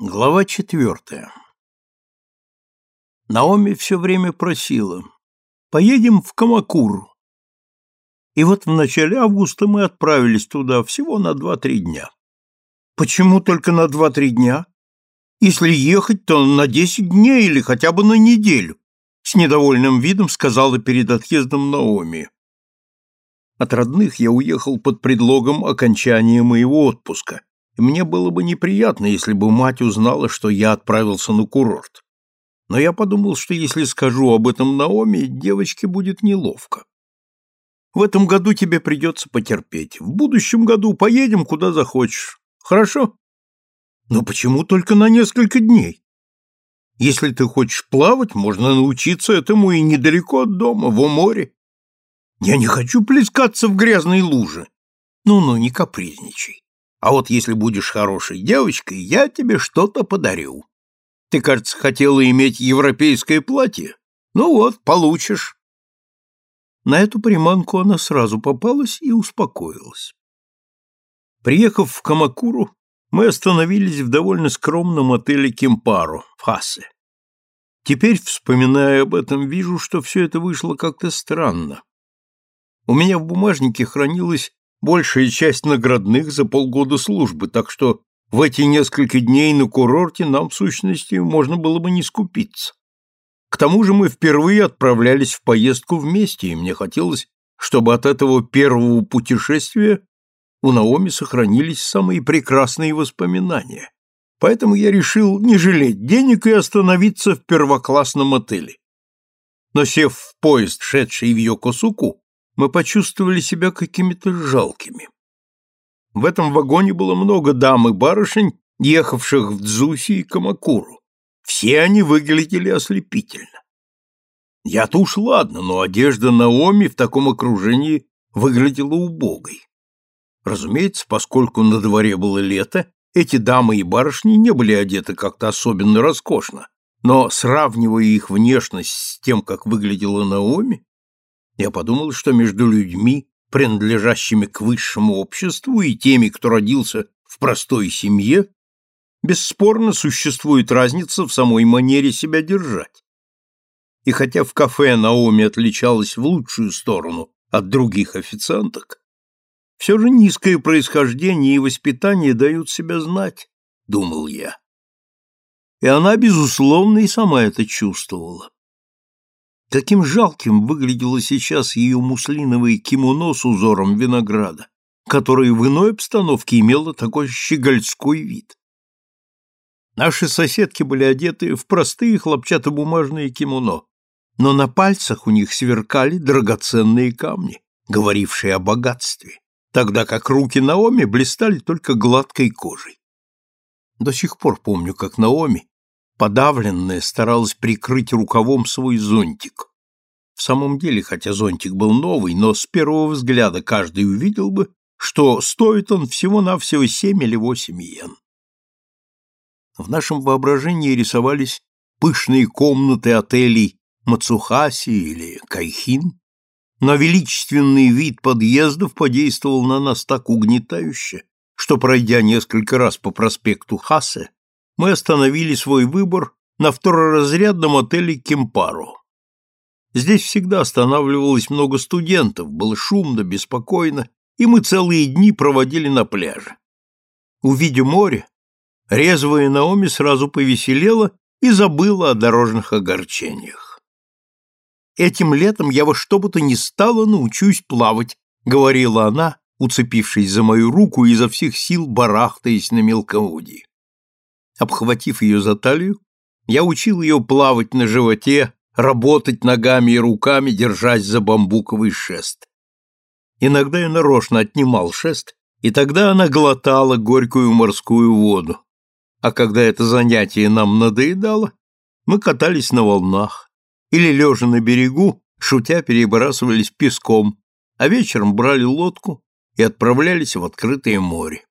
Глава четвертая. Наоми все время просила, поедем в Камакуру. И вот в начале августа мы отправились туда всего на два-три дня. Почему только на два-три дня? Если ехать, то на десять дней или хотя бы на неделю, с недовольным видом сказала перед отъездом Наоми. От родных я уехал под предлогом окончания моего отпуска, и мне было бы неприятно, если бы мать узнала, что я отправился на курорт. Но я подумал, что если скажу об этом Наоми, девочке будет неловко. В этом году тебе придется потерпеть. В будущем году поедем куда захочешь. Хорошо? Но почему только на несколько дней? Если ты хочешь плавать, можно научиться этому и недалеко от дома, в море. Я не хочу плескаться в грязной луже. Ну-ну, не капризничай. А вот если будешь хорошей девочкой, я тебе что-то подарю. Ты, кажется, хотела иметь европейское платье? Ну вот, получишь. На эту приманку она сразу попалась и успокоилась. Приехав в Камакуру, мы остановились в довольно скромном отеле Кемпаро в Хасе. Теперь, вспоминая об этом, вижу, что все это вышло как-то странно. У меня в бумажнике хранилась большая часть наградных за полгода службы, так что в эти несколько дней на курорте нам, в сущности, можно было бы не скупиться. К тому же мы впервые отправлялись в поездку вместе, и мне хотелось, чтобы от этого первого путешествия у Наоми сохранились самые прекрасные воспоминания. Поэтому я решил не жалеть денег и остановиться в первоклассном отеле. Но сев в поезд, шедший в Йокосуку, мы почувствовали себя какими-то жалкими. В этом вагоне было много дам и барышень, ехавших в Дзуси и Камакуру. Все они выглядели ослепительно. Я-то уж ладно, но одежда Наоми в таком окружении выглядела убогой. Разумеется, поскольку на дворе было лето, эти дамы и барышни не были одеты как-то особенно роскошно, но, сравнивая их внешность с тем, как выглядела Наоми, я подумал, что между людьми, принадлежащими к высшему обществу, и теми, кто родился в простой семье, бесспорно существует разница в самой манере себя держать. И хотя в кафе Наоми отличалась в лучшую сторону от других официанток, все же низкое происхождение и воспитание дают себя знать, думал я. И она, безусловно, и сама это чувствовала. Каким жалким выглядело сейчас ее муслиновое кимоно с узором винограда, которое в иной обстановке имело такой щегольской вид. Наши соседки были одеты в простые хлопчатобумажные кимоно, но на пальцах у них сверкали драгоценные камни, говорившие о богатстве, тогда как руки Наоми блистали только гладкой кожей. До сих пор помню, как Наоми, подавленная, старалась прикрыть рукавом свой зонтик. В самом деле, хотя зонтик был новый, но с первого взгляда каждый увидел бы, что стоит он всего-навсего семь или восемь йен. В нашем воображении рисовались пышные комнаты отелей Мацухаси или Кайхин, но величественный вид подъездов подействовал на нас так угнетающе, что, пройдя несколько раз по проспекту Хасе, мы остановили свой выбор на второразрядном отеле Кемпаро. Здесь всегда останавливалось много студентов, было шумно, беспокойно, и мы целые дни проводили на пляже. Увидя море, резвая Наоми сразу повеселела и забыла о дорожных огорчениях. «Этим летом я во что бы то ни стало научусь плавать», — говорила она, уцепившись за мою руку и изо всех сил барахтаясь на мелководье. Обхватив ее за талию, я учил ее плавать на животе, работать ногами и руками, держась за бамбуковый шест. Иногда я нарочно отнимал шест, и тогда она глотала горькую морскую воду. А когда это занятие нам надоедало, мы катались на волнах или, лежа на берегу, шутя перебрасывались песком, а вечером брали лодку и отправлялись в открытое море.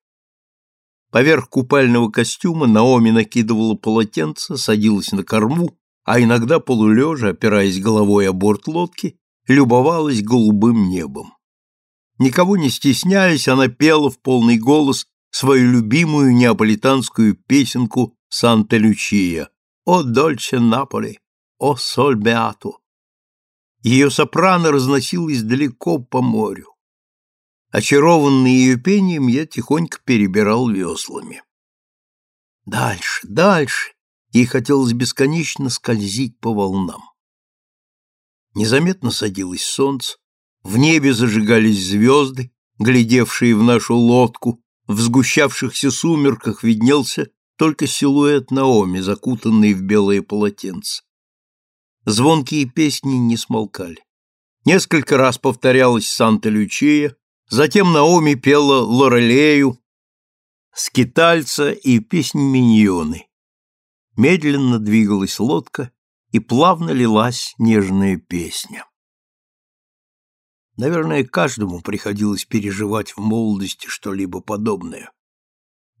Поверх купального костюма Наоми накидывала полотенце, садилась на корму, а иногда полулежа, опираясь головой о борт лодки, любовалась голубым небом. Никого не стесняясь, она пела в полный голос свою любимую неаполитанскую песенку Санта-Лючия, о дольче Наполи, о соль Беату. Ее сопрано разносилось далеко по морю. Очарованный ее пением, я тихонько перебирал веслами. Дальше, дальше, ей хотелось бесконечно скользить по волнам. Незаметно садилось солнце, в небе зажигались звезды, глядевшие в нашу лодку, в сгущавшихся сумерках виднелся только силуэт Наоми, закутанный в белое полотенце. Звонкие песни не смолкали. Несколько раз повторялась Санта-Лючия, затем Наоми пела Лорелею, Скитальца и песнь Миньоны. Медленно двигалась лодка, и плавно лилась нежная песня. Наверное, каждому приходилось переживать в молодости что-либо подобное.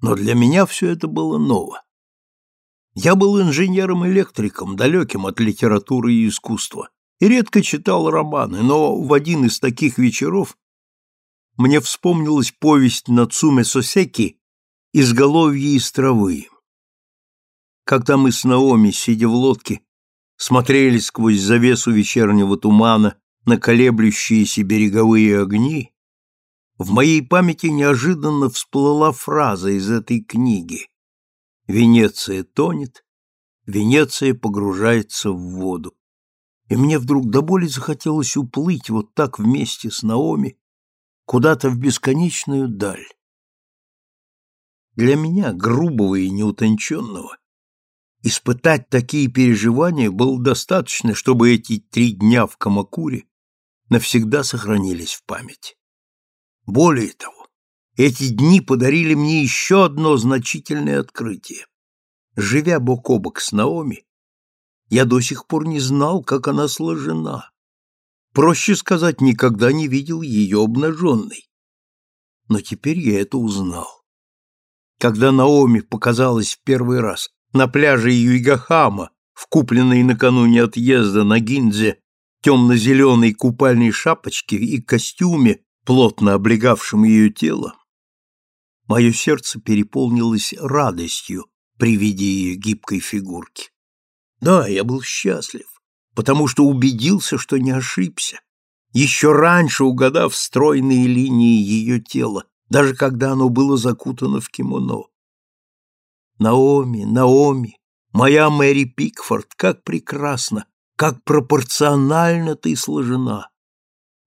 Но для меня все это было ново. Я был инженером-электриком, далеким от литературы и искусства, и редко читал романы, но в один из таких вечеров мне вспомнилась повесть Нацуме Сосеки «Изголовье из травы». Когда мы с Наоми, сидя в лодке, смотрели сквозь завесу вечернего тумана на колеблющиеся береговые огни, в моей памяти неожиданно всплыла фраза из этой книги «Венеция тонет, Венеция погружается в воду». И мне вдруг до боли захотелось уплыть вот так вместе с Наоми куда-то в бесконечную даль. Для меня, грубого и неутонченного, Испытать такие переживания было достаточно, чтобы эти три дня в Камакуре навсегда сохранились в памяти. Более того, эти дни подарили мне еще одно значительное открытие. Живя бок о бок с Наоми, я до сих пор не знал, как она сложена. Проще сказать, никогда не видел ее обнаженной. Но теперь я это узнал. Когда Наоми показалась в первый раз на пляже Юйгахама, в купленной накануне отъезда на Гиндзе темно-зеленой купальной шапочке и костюме, плотно облегавшем ее тело, мое сердце переполнилось радостью при виде ее гибкой фигурки. Да, я был счастлив, потому что убедился, что не ошибся, еще раньше угадав стройные линии ее тела, даже когда оно было закутано в кимоно. Наоми, Наоми, моя Мэри Пикфорд, как прекрасно, как пропорционально ты сложена.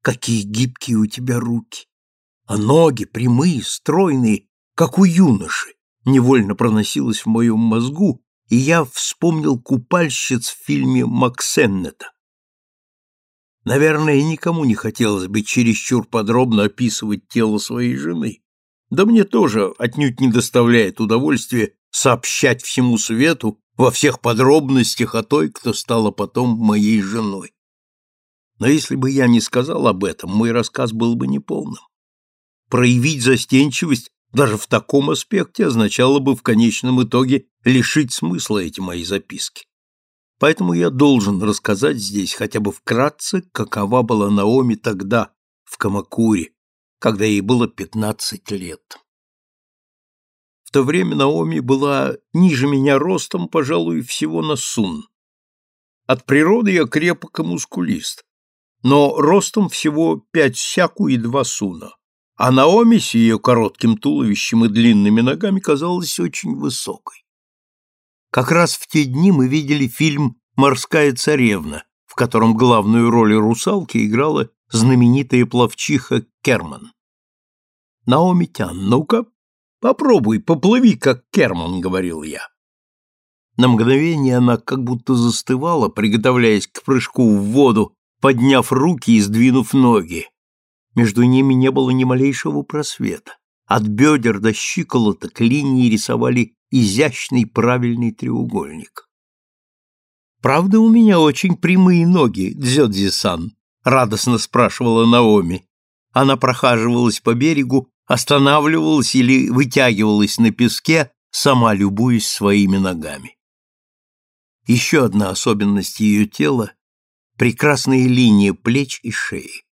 Какие гибкие у тебя руки. А ноги прямые, стройные, как у юноши, невольно проносилось в моем мозгу, и я вспомнил купальщиц в фильме Максеннета. Наверное, никому не хотелось бы чересчур подробно описывать тело своей жены. Да мне тоже отнюдь не доставляет удовольствия сообщать всему свету во всех подробностях о той, кто стала потом моей женой. Но если бы я не сказал об этом, мой рассказ был бы неполным. Проявить застенчивость даже в таком аспекте означало бы в конечном итоге лишить смысла эти мои записки. Поэтому я должен рассказать здесь хотя бы вкратце, какова была Наоми тогда, в Камакуре, когда ей было пятнадцать лет. В то время Наоми была ниже меня ростом, пожалуй, всего на сун. От природы я крепок и мускулист, но ростом всего пять сяку и два суна. А Наоми с ее коротким туловищем и длинными ногами казалась очень высокой. Как раз в те дни мы видели фильм «Морская царевна», в котором главную роль русалки играла знаменитая пловчиха Керман. «Наоми Тян, ну-ка, Попробуй, поплыви, как Керман, говорил я. На мгновение она как будто застывала, приготовляясь к прыжку в воду, подняв руки и сдвинув ноги. Между ними не было ни малейшего просвета. От бедер до щиколоток линии рисовали изящный правильный треугольник. «Правда, у меня очень прямые ноги, Дзёдзи-сан?» — радостно спрашивала Наоми. Она прохаживалась по берегу, останавливалась или вытягивалась на песке, сама любуясь своими ногами. Еще одна особенность ее тела — прекрасные линии плеч и шеи.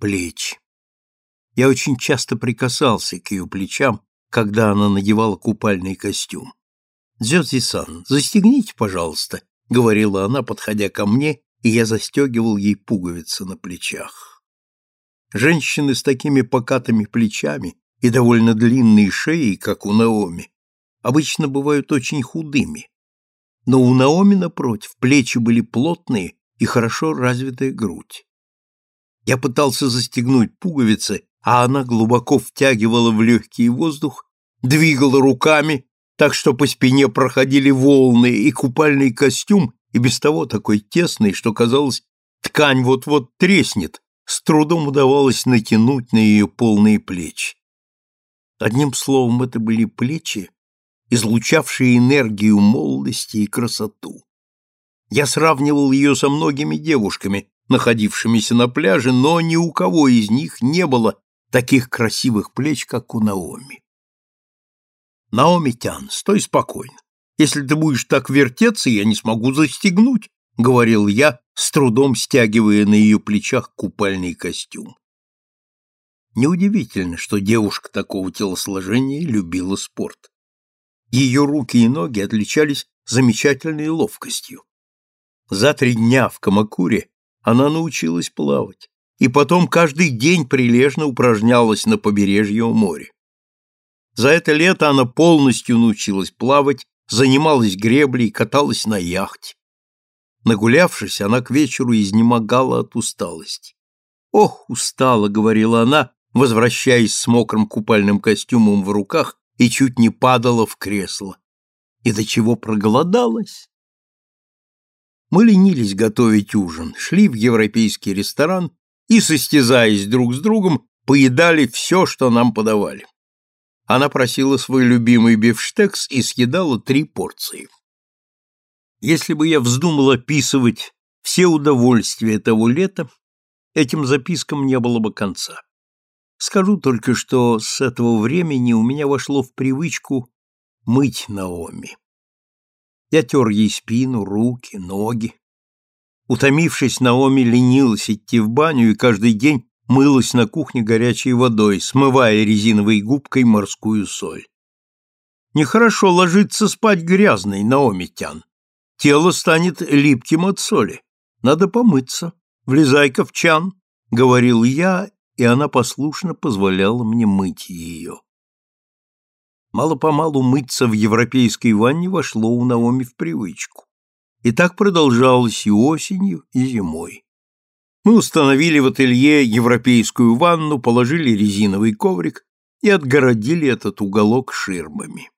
Плечи. Я очень часто прикасался к ее плечам, когда она надевала купальный костюм. «Дзёдзи-сан, застегните, пожалуйста», — говорила она, подходя ко мне, и я застегивал ей пуговицы на плечах. Женщины с такими покатыми плечами и довольно длинной шеей, как у Наоми, обычно бывают очень худыми. Но у Наоми, напротив, плечи были плотные и хорошо развитая грудь. Я пытался застегнуть пуговицы, а она глубоко втягивала в легкий воздух, двигала руками, так что по спине проходили волны, и купальный костюм, и без того такой тесный, что казалось, ткань вот-вот треснет, с трудом удавалось натянуть на ее полные плечи. Одним словом, это были плечи, излучавшие энергию молодости и красоту. Я сравнивал ее со многими девушками, находившимися на пляже, но ни у кого из них не было таких красивых плеч, как у Наоми. Наоми Тян, стой спокойно. Если ты будешь так вертеться, я не смогу застегнуть, говорил я, с трудом стягивая на ее плечах купальный костюм. Неудивительно, что девушка такого телосложения любила спорт. Ее руки и ноги отличались замечательной ловкостью. За три дня в Камакуре она научилась плавать, и потом каждый день прилежно упражнялась на побережье у моря. За это лето она полностью научилась плавать, занималась греблей, каталась на яхте. Нагулявшись, она к вечеру изнемогала от усталости. «Ох, устала», — говорила она, возвращаясь с мокрым купальным костюмом в руках и чуть не падала в кресло. И до чего проголодалась? Мы ленились готовить ужин, шли в европейский ресторан и, состязаясь друг с другом, поедали все, что нам подавали. Она просила свой любимый бифштекс и съедала три порции. Если бы я вздумал описывать все удовольствия того лета, этим запискам не было бы конца. Скажу только, что с этого времени у меня вошло в привычку мыть Наоми. Я тер ей спину, руки, ноги. Утомившись, Наоми ленилась идти в баню и каждый день мылась на кухне горячей водой, смывая резиновой губкой морскую соль. Нехорошо ложиться спать грязной, Наоми Тян. Тело станет липким от соли. Надо помыться. Влезай-ка в чан, — говорил я, и она послушно позволяла мне мыть ее. Мало-помалу мыться в европейской ванне вошло у Наоми в привычку. И так продолжалось и осенью, и зимой. Мы установили в ателье европейскую ванну, положили резиновый коврик и отгородили этот уголок ширмами.